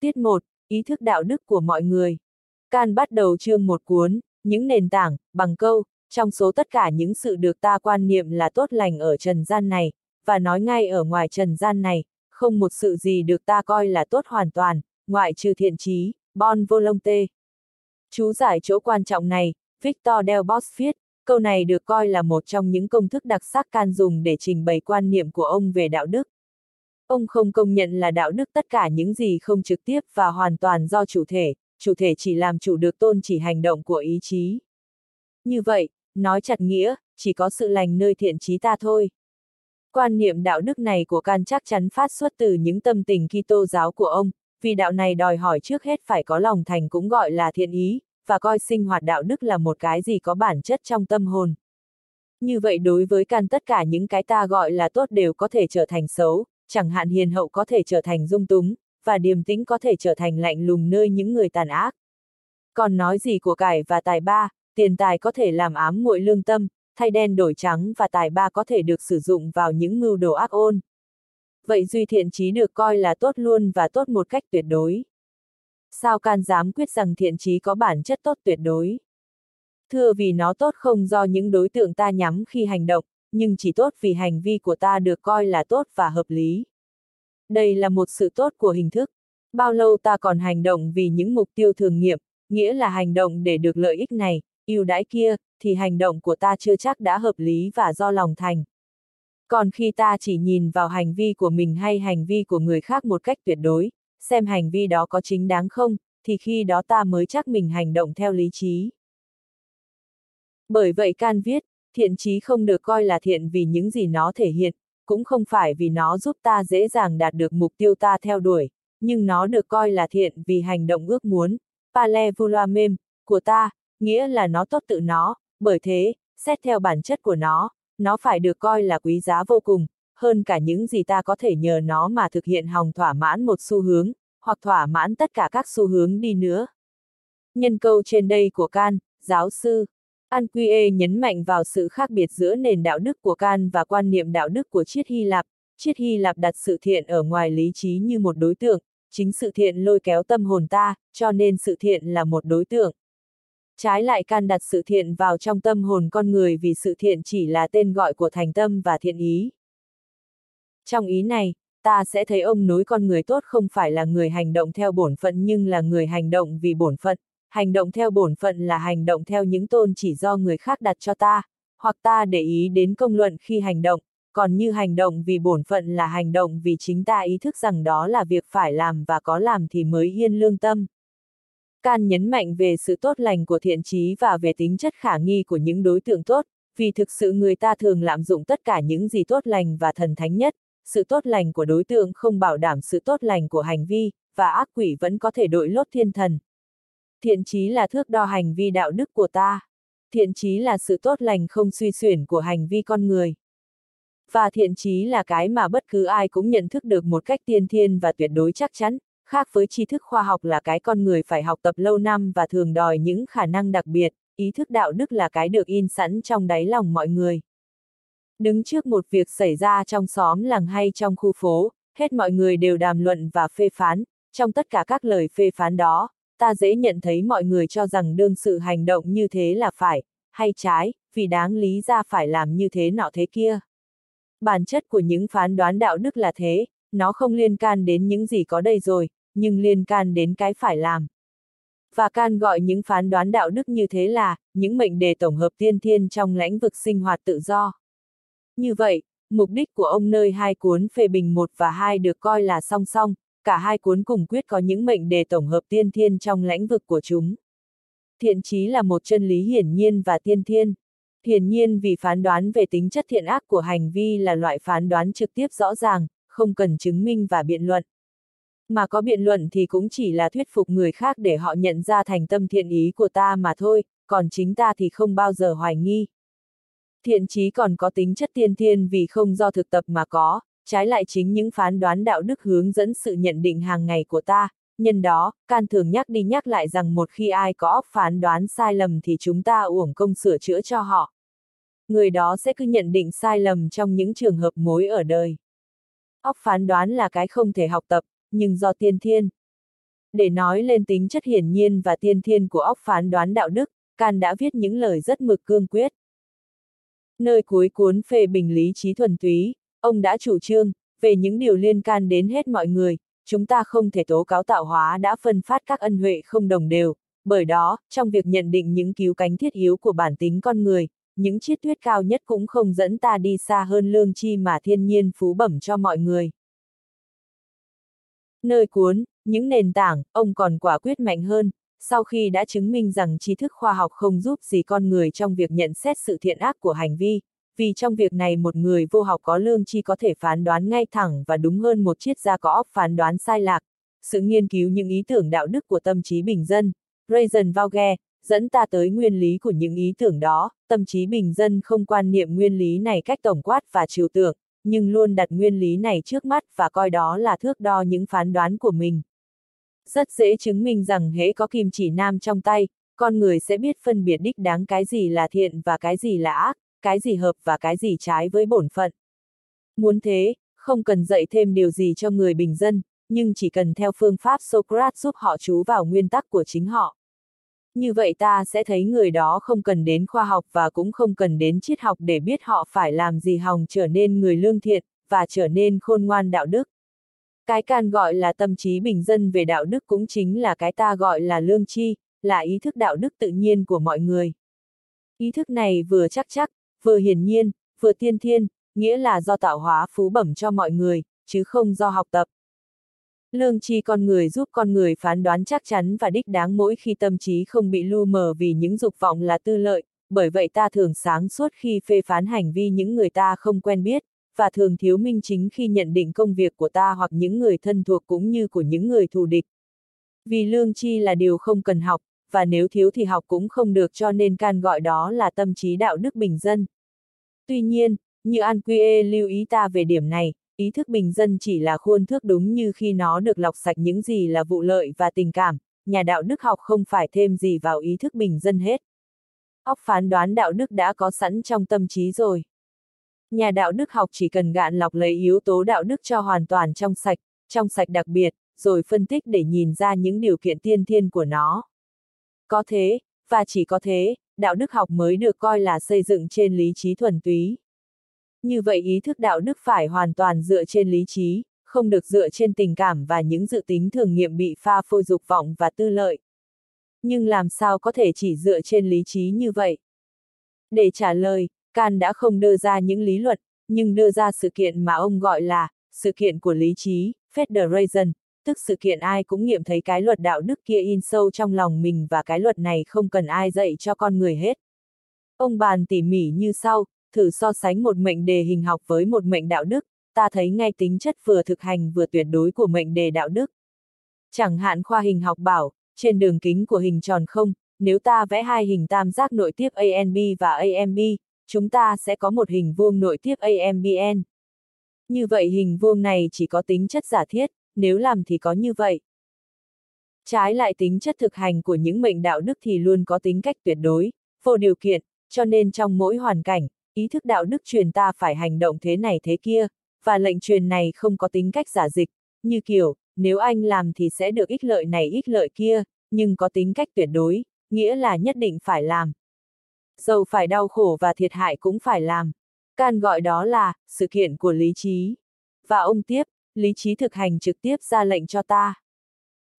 Tiết 1, ý thức đạo đức của mọi người. Can bắt đầu chương một cuốn, những nền tảng, bằng câu, trong số tất cả những sự được ta quan niệm là tốt lành ở trần gian này, và nói ngay ở ngoài trần gian này, không một sự gì được ta coi là tốt hoàn toàn, ngoại trừ thiện trí, bon volonté. Chú giải chỗ quan trọng này, Victor Del Bosch viết, câu này được coi là một trong những công thức đặc sắc can dùng để trình bày quan niệm của ông về đạo đức. Ông không công nhận là đạo đức tất cả những gì không trực tiếp và hoàn toàn do chủ thể, chủ thể chỉ làm chủ được tôn chỉ hành động của ý chí. Như vậy, nói chặt nghĩa, chỉ có sự lành nơi thiện trí ta thôi. Quan niệm đạo đức này của Can chắc chắn phát xuất từ những tâm tình Kitô giáo của ông, vì đạo này đòi hỏi trước hết phải có lòng thành cũng gọi là thiện ý, và coi sinh hoạt đạo đức là một cái gì có bản chất trong tâm hồn. Như vậy đối với Can tất cả những cái ta gọi là tốt đều có thể trở thành xấu, chẳng hạn hiền hậu có thể trở thành dung túng, và điềm tĩnh có thể trở thành lạnh lùng nơi những người tàn ác. Còn nói gì của cải và tài ba, tiền tài có thể làm ám muội lương tâm, thay đen đổi trắng và tài ba có thể được sử dụng vào những mưu đồ ác ôn. Vậy duy thiện trí được coi là tốt luôn và tốt một cách tuyệt đối. Sao can dám quyết rằng thiện trí có bản chất tốt tuyệt đối? Thưa vì nó tốt không do những đối tượng ta nhắm khi hành động, nhưng chỉ tốt vì hành vi của ta được coi là tốt và hợp lý. Đây là một sự tốt của hình thức. Bao lâu ta còn hành động vì những mục tiêu thường nghiệm, nghĩa là hành động để được lợi ích này, ưu đãi kia, thì hành động của ta chưa chắc đã hợp lý và do lòng thành. Còn khi ta chỉ nhìn vào hành vi của mình hay hành vi của người khác một cách tuyệt đối, xem hành vi đó có chính đáng không, thì khi đó ta mới chắc mình hành động theo lý trí. Bởi vậy can viết, thiện trí không được coi là thiện vì những gì nó thể hiện, cũng không phải vì nó giúp ta dễ dàng đạt được mục tiêu ta theo đuổi, nhưng nó được coi là thiện vì hành động ước muốn, pale mem, của ta, nghĩa là nó tốt tự nó, bởi thế, xét theo bản chất của nó, nó phải được coi là quý giá vô cùng, hơn cả những gì ta có thể nhờ nó mà thực hiện hòng thỏa mãn một xu hướng, hoặc thỏa mãn tất cả các xu hướng đi nữa. Nhân câu trên đây của Can, giáo sư, An Quiê nhấn mạnh vào sự khác biệt giữa nền đạo đức của Can và quan niệm đạo đức của triết Hy Lạp. Triết Hy Lạp đặt sự thiện ở ngoài lý trí như một đối tượng, chính sự thiện lôi kéo tâm hồn ta, cho nên sự thiện là một đối tượng. Trái lại Can đặt sự thiện vào trong tâm hồn con người vì sự thiện chỉ là tên gọi của thành tâm và thiện ý. Trong ý này, ta sẽ thấy ông nối con người tốt không phải là người hành động theo bổn phận nhưng là người hành động vì bổn phận, hành động theo bổn phận là hành động theo những tôn chỉ do người khác đặt cho ta, hoặc ta để ý đến công luận khi hành động, còn như hành động vì bổn phận là hành động vì chính ta ý thức rằng đó là việc phải làm và có làm thì mới yên lương tâm. Can nhấn mạnh về sự tốt lành của thiện trí và về tính chất khả nghi của những đối tượng tốt, vì thực sự người ta thường lạm dụng tất cả những gì tốt lành và thần thánh nhất, sự tốt lành của đối tượng không bảo đảm sự tốt lành của hành vi, và ác quỷ vẫn có thể đội lốt thiên thần. Thiện trí là thước đo hành vi đạo đức của ta. Thiện trí là sự tốt lành không suy xuyển của hành vi con người. Và thiện trí là cái mà bất cứ ai cũng nhận thức được một cách tiên thiên và tuyệt đối chắc chắn, khác với tri thức khoa học là cái con người phải học tập lâu năm và thường đòi những khả năng đặc biệt, ý thức đạo đức là cái được in sẵn trong đáy lòng mọi người. Đứng trước một việc xảy ra trong xóm làng hay trong khu phố, hết mọi người đều đàm luận và phê phán, trong tất cả các lời phê phán đó, ta dễ nhận thấy mọi người cho rằng đương sự hành động như thế là phải, hay trái, vì đáng lý ra phải làm như thế nọ thế kia. Bản chất của những phán đoán đạo đức là thế, nó không liên can đến những gì có đây rồi, nhưng liên can đến cái phải làm. Và can gọi những phán đoán đạo đức như thế là, những mệnh đề tổng hợp tiên thiên trong lãnh vực sinh hoạt tự do. Như vậy, mục đích của ông nơi hai cuốn phê bình một và hai được coi là song song, cả hai cuốn cùng quyết có những mệnh đề tổng hợp tiên thiên trong lãnh vực của chúng. Thiện trí là một chân lý hiển nhiên và tiên thiên. Hiển nhiên vì phán đoán về tính chất thiện ác của hành vi là loại phán đoán trực tiếp rõ ràng, không cần chứng minh và biện luận. Mà có biện luận thì cũng chỉ là thuyết phục người khác để họ nhận ra thành tâm thiện ý của ta mà thôi, còn chính ta thì không bao giờ hoài nghi. Thiện trí còn có tính chất tiên thiên vì không do thực tập mà có, trái lại chính những phán đoán đạo đức hướng dẫn sự nhận định hàng ngày của ta. Nhân đó, can thường nhắc đi nhắc lại rằng một khi ai có óc phán đoán sai lầm thì chúng ta uổng công sửa chữa cho họ. Người đó sẽ cứ nhận định sai lầm trong những trường hợp mối ở đời. Óc phán đoán là cái không thể học tập, nhưng do tiên thiên. Để nói lên tính chất hiển nhiên và tiên thiên của óc phán đoán đạo đức, Can đã viết những lời rất mực cương quyết. Nơi cuối cuốn phê bình lý trí thuần túy, ông đã chủ trương, về những điều liên can đến hết mọi người, chúng ta không thể tố cáo tạo hóa đã phân phát các ân huệ không đồng đều, bởi đó, trong việc nhận định những cứu cánh thiết yếu của bản tính con người, những chiết thuyết cao nhất cũng không dẫn ta đi xa hơn lương chi mà thiên nhiên phú bẩm cho mọi người. Nơi cuốn, những nền tảng, ông còn quả quyết mạnh hơn, sau khi đã chứng minh rằng tri thức khoa học không giúp gì con người trong việc nhận xét sự thiện ác của hành vi, vì trong việc này một người vô học có lương chi có thể phán đoán ngay thẳng và đúng hơn một triết gia có óc phán đoán sai lạc. Sự nghiên cứu những ý tưởng đạo đức của tâm trí bình dân, Rayson Vauge, dẫn ta tới nguyên lý của những ý tưởng đó, tâm trí bình dân không quan niệm nguyên lý này cách tổng quát và trừu tượng, nhưng luôn đặt nguyên lý này trước mắt và coi đó là thước đo những phán đoán của mình. Rất dễ chứng minh rằng hễ có kim chỉ nam trong tay, con người sẽ biết phân biệt đích đáng cái gì là thiện và cái gì là ác, cái gì hợp và cái gì trái với bổn phận. Muốn thế, không cần dạy thêm điều gì cho người bình dân, nhưng chỉ cần theo phương pháp Socrates giúp họ chú vào nguyên tắc của chính họ. Như vậy ta sẽ thấy người đó không cần đến khoa học và cũng không cần đến triết học để biết họ phải làm gì hòng trở nên người lương thiện, và trở nên khôn ngoan đạo đức. Cái can gọi là tâm trí bình dân về đạo đức cũng chính là cái ta gọi là lương chi, là ý thức đạo đức tự nhiên của mọi người. Ý thức này vừa chắc chắc, vừa hiển nhiên, vừa tiên thiên, nghĩa là do tạo hóa phú bẩm cho mọi người, chứ không do học tập. Lương tri con người giúp con người phán đoán chắc chắn và đích đáng mỗi khi tâm trí không bị lu mờ vì những dục vọng là tư lợi, bởi vậy ta thường sáng suốt khi phê phán hành vi những người ta không quen biết, và thường thiếu minh chính khi nhận định công việc của ta hoặc những người thân thuộc cũng như của những người thù địch. Vì lương tri là điều không cần học, và nếu thiếu thì học cũng không được cho nên can gọi đó là tâm trí đạo đức bình dân. Tuy nhiên, như An Quy lưu ý ta về điểm này, ý thức bình dân chỉ là khuôn thước đúng như khi nó được lọc sạch những gì là vụ lợi và tình cảm, nhà đạo đức học không phải thêm gì vào ý thức bình dân hết. Óc phán đoán đạo đức đã có sẵn trong tâm trí rồi. Nhà đạo đức học chỉ cần gạn lọc lấy yếu tố đạo đức cho hoàn toàn trong sạch, trong sạch đặc biệt, rồi phân tích để nhìn ra những điều kiện tiên thiên của nó. Có thế, và chỉ có thế, đạo đức học mới được coi là xây dựng trên lý trí thuần túy. Như vậy ý thức đạo đức phải hoàn toàn dựa trên lý trí, không được dựa trên tình cảm và những dự tính thường nghiệm bị pha phôi dục vọng và tư lợi. Nhưng làm sao có thể chỉ dựa trên lý trí như vậy? Để trả lời, Can đã không đưa ra những lý luận, nhưng đưa ra sự kiện mà ông gọi là sự kiện của lý trí, Federation, tức sự kiện ai cũng nghiệm thấy cái luật đạo đức kia in sâu trong lòng mình và cái luật này không cần ai dạy cho con người hết. Ông bàn tỉ mỉ như sau, thử so sánh một mệnh đề hình học với một mệnh đạo đức, ta thấy ngay tính chất vừa thực hành vừa tuyệt đối của mệnh đề đạo đức. Chẳng hạn khoa hình học bảo, trên đường kính của hình tròn không, nếu ta vẽ hai hình tam giác nội tiếp ANB và AMB, chúng ta sẽ có một hình vuông nội tiếp AMBN. Như vậy hình vuông này chỉ có tính chất giả thiết, nếu làm thì có như vậy. Trái lại tính chất thực hành của những mệnh đạo đức thì luôn có tính cách tuyệt đối, vô điều kiện, cho nên trong mỗi hoàn cảnh, ý thức đạo đức truyền ta phải hành động thế này thế kia, và lệnh truyền này không có tính cách giả dịch, như kiểu, nếu anh làm thì sẽ được ích lợi này ích lợi kia, nhưng có tính cách tuyệt đối, nghĩa là nhất định phải làm. Dầu phải đau khổ và thiệt hại cũng phải làm. Can gọi đó là, sự kiện của lý trí. Và ông tiếp, lý trí thực hành trực tiếp ra lệnh cho ta.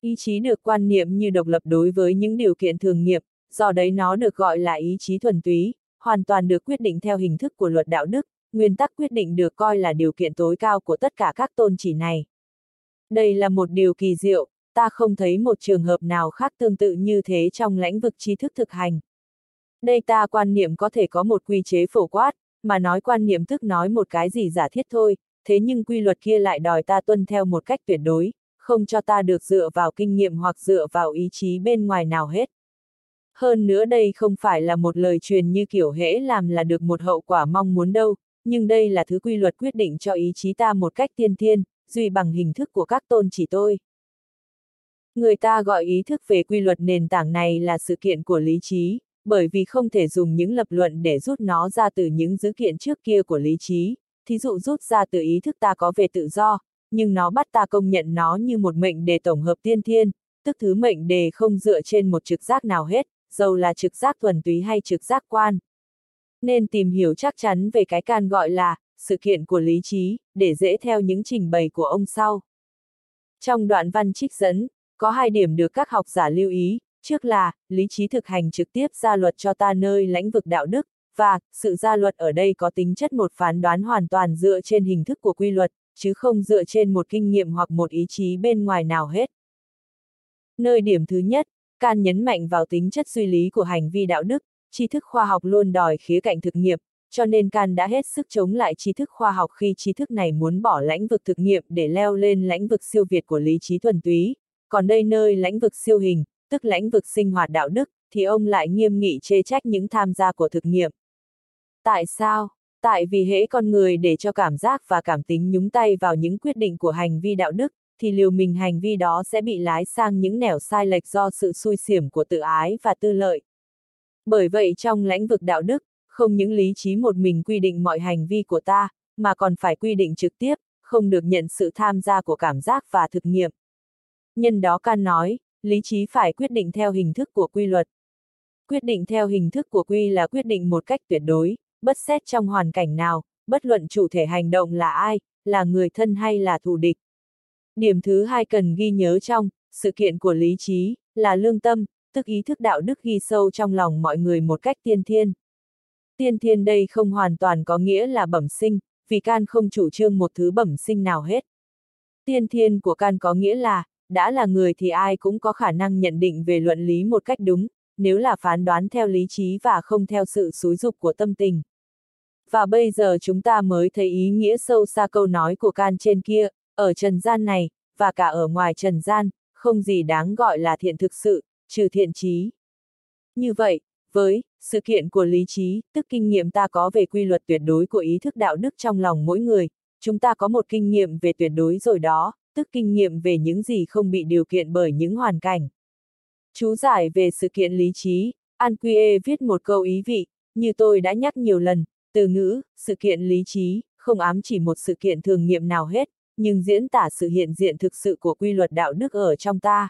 Ý chí được quan niệm như độc lập đối với những điều kiện thường nghiệp, do đấy nó được gọi là ý chí thuần túy, hoàn toàn được quyết định theo hình thức của luật đạo đức, nguyên tắc quyết định được coi là điều kiện tối cao của tất cả các tôn chỉ này. Đây là một điều kỳ diệu, ta không thấy một trường hợp nào khác tương tự như thế trong lãnh vực tri thức thực hành. Đây ta quan niệm có thể có một quy chế phổ quát, mà nói quan niệm tức nói một cái gì giả thiết thôi, thế nhưng quy luật kia lại đòi ta tuân theo một cách tuyệt đối, không cho ta được dựa vào kinh nghiệm hoặc dựa vào ý chí bên ngoài nào hết. Hơn nữa đây không phải là một lời truyền như kiểu hễ làm là được một hậu quả mong muốn đâu, nhưng đây là thứ quy luật quyết định cho ý chí ta một cách tiên thiên, duy bằng hình thức của các tôn chỉ tôi. Người ta gọi ý thức về quy luật nền tảng này là sự kiện của lý trí, bởi vì không thể dùng những lập luận để rút nó ra từ những dữ kiện trước kia của lý trí, thí dụ rút ra từ ý thức ta có về tự do, nhưng nó bắt ta công nhận nó như một mệnh đề tổng hợp tiên thiên, tức thứ mệnh đề không dựa trên một trực giác nào hết, dầu là trực giác thuần túy hay trực giác quan. Nên tìm hiểu chắc chắn về cái can gọi là sự kiện của lý trí, để dễ theo những trình bày của ông sau. Trong đoạn văn trích dẫn, có hai điểm được các học giả lưu ý, trước là, lý trí thực hành trực tiếp ra luật cho ta nơi lãnh vực đạo đức, và, sự ra luật ở đây có tính chất một phán đoán hoàn toàn dựa trên hình thức của quy luật, chứ không dựa trên một kinh nghiệm hoặc một ý chí bên ngoài nào hết. Nơi điểm thứ nhất, Can nhấn mạnh vào tính chất suy lý của hành vi đạo đức, tri thức khoa học luôn đòi khía cạnh thực nghiệm, cho nên Can đã hết sức chống lại tri thức khoa học khi tri thức này muốn bỏ lãnh vực thực nghiệm để leo lên lãnh vực siêu việt của lý trí thuần túy, còn đây nơi lãnh vực siêu hình, tức lãnh vực sinh hoạt đạo đức, thì ông lại nghiêm nghị chê trách những tham gia của thực nghiệm. Tại sao? Tại vì hễ con người để cho cảm giác và cảm tính nhúng tay vào những quyết định của hành vi đạo đức, thì liều mình hành vi đó sẽ bị lái sang những nẻo sai lệch do sự xui xiểm của tự ái và tư lợi. Bởi vậy trong lãnh vực đạo đức, không những lý trí một mình quy định mọi hành vi của ta, mà còn phải quy định trực tiếp, không được nhận sự tham gia của cảm giác và thực nghiệm. Nhân đó can nói, lý trí phải quyết định theo hình thức của quy luật. Quyết định theo hình thức của quy là quyết định một cách tuyệt đối, bất xét trong hoàn cảnh nào, bất luận chủ thể hành động là ai, là người thân hay là thù địch. Điểm thứ hai cần ghi nhớ trong, sự kiện của lý trí, là lương tâm, tức ý thức đạo đức ghi sâu trong lòng mọi người một cách tiên thiên. Tiên thiên đây không hoàn toàn có nghĩa là bẩm sinh, vì can không chủ trương một thứ bẩm sinh nào hết. Tiên thiên của can có nghĩa là, đã là người thì ai cũng có khả năng nhận định về luận lý một cách đúng, nếu là phán đoán theo lý trí và không theo sự xúi dục của tâm tình. Và bây giờ chúng ta mới thấy ý nghĩa sâu xa câu nói của can trên kia, ở trần gian này, và cả ở ngoài trần gian, không gì đáng gọi là thiện thực sự, trừ thiện trí. Như vậy, với sự kiện của lý trí, tức kinh nghiệm ta có về quy luật tuyệt đối của ý thức đạo đức trong lòng mỗi người, chúng ta có một kinh nghiệm về tuyệt đối rồi đó, tức kinh nghiệm về những gì không bị điều kiện bởi những hoàn cảnh. Chú giải về sự kiện lý trí, An Quy viết một câu ý vị, như tôi đã nhắc nhiều lần, từ ngữ, sự kiện lý trí, không ám chỉ một sự kiện thường nghiệm nào hết, nhưng diễn tả sự hiện diện thực sự của quy luật đạo đức ở trong ta.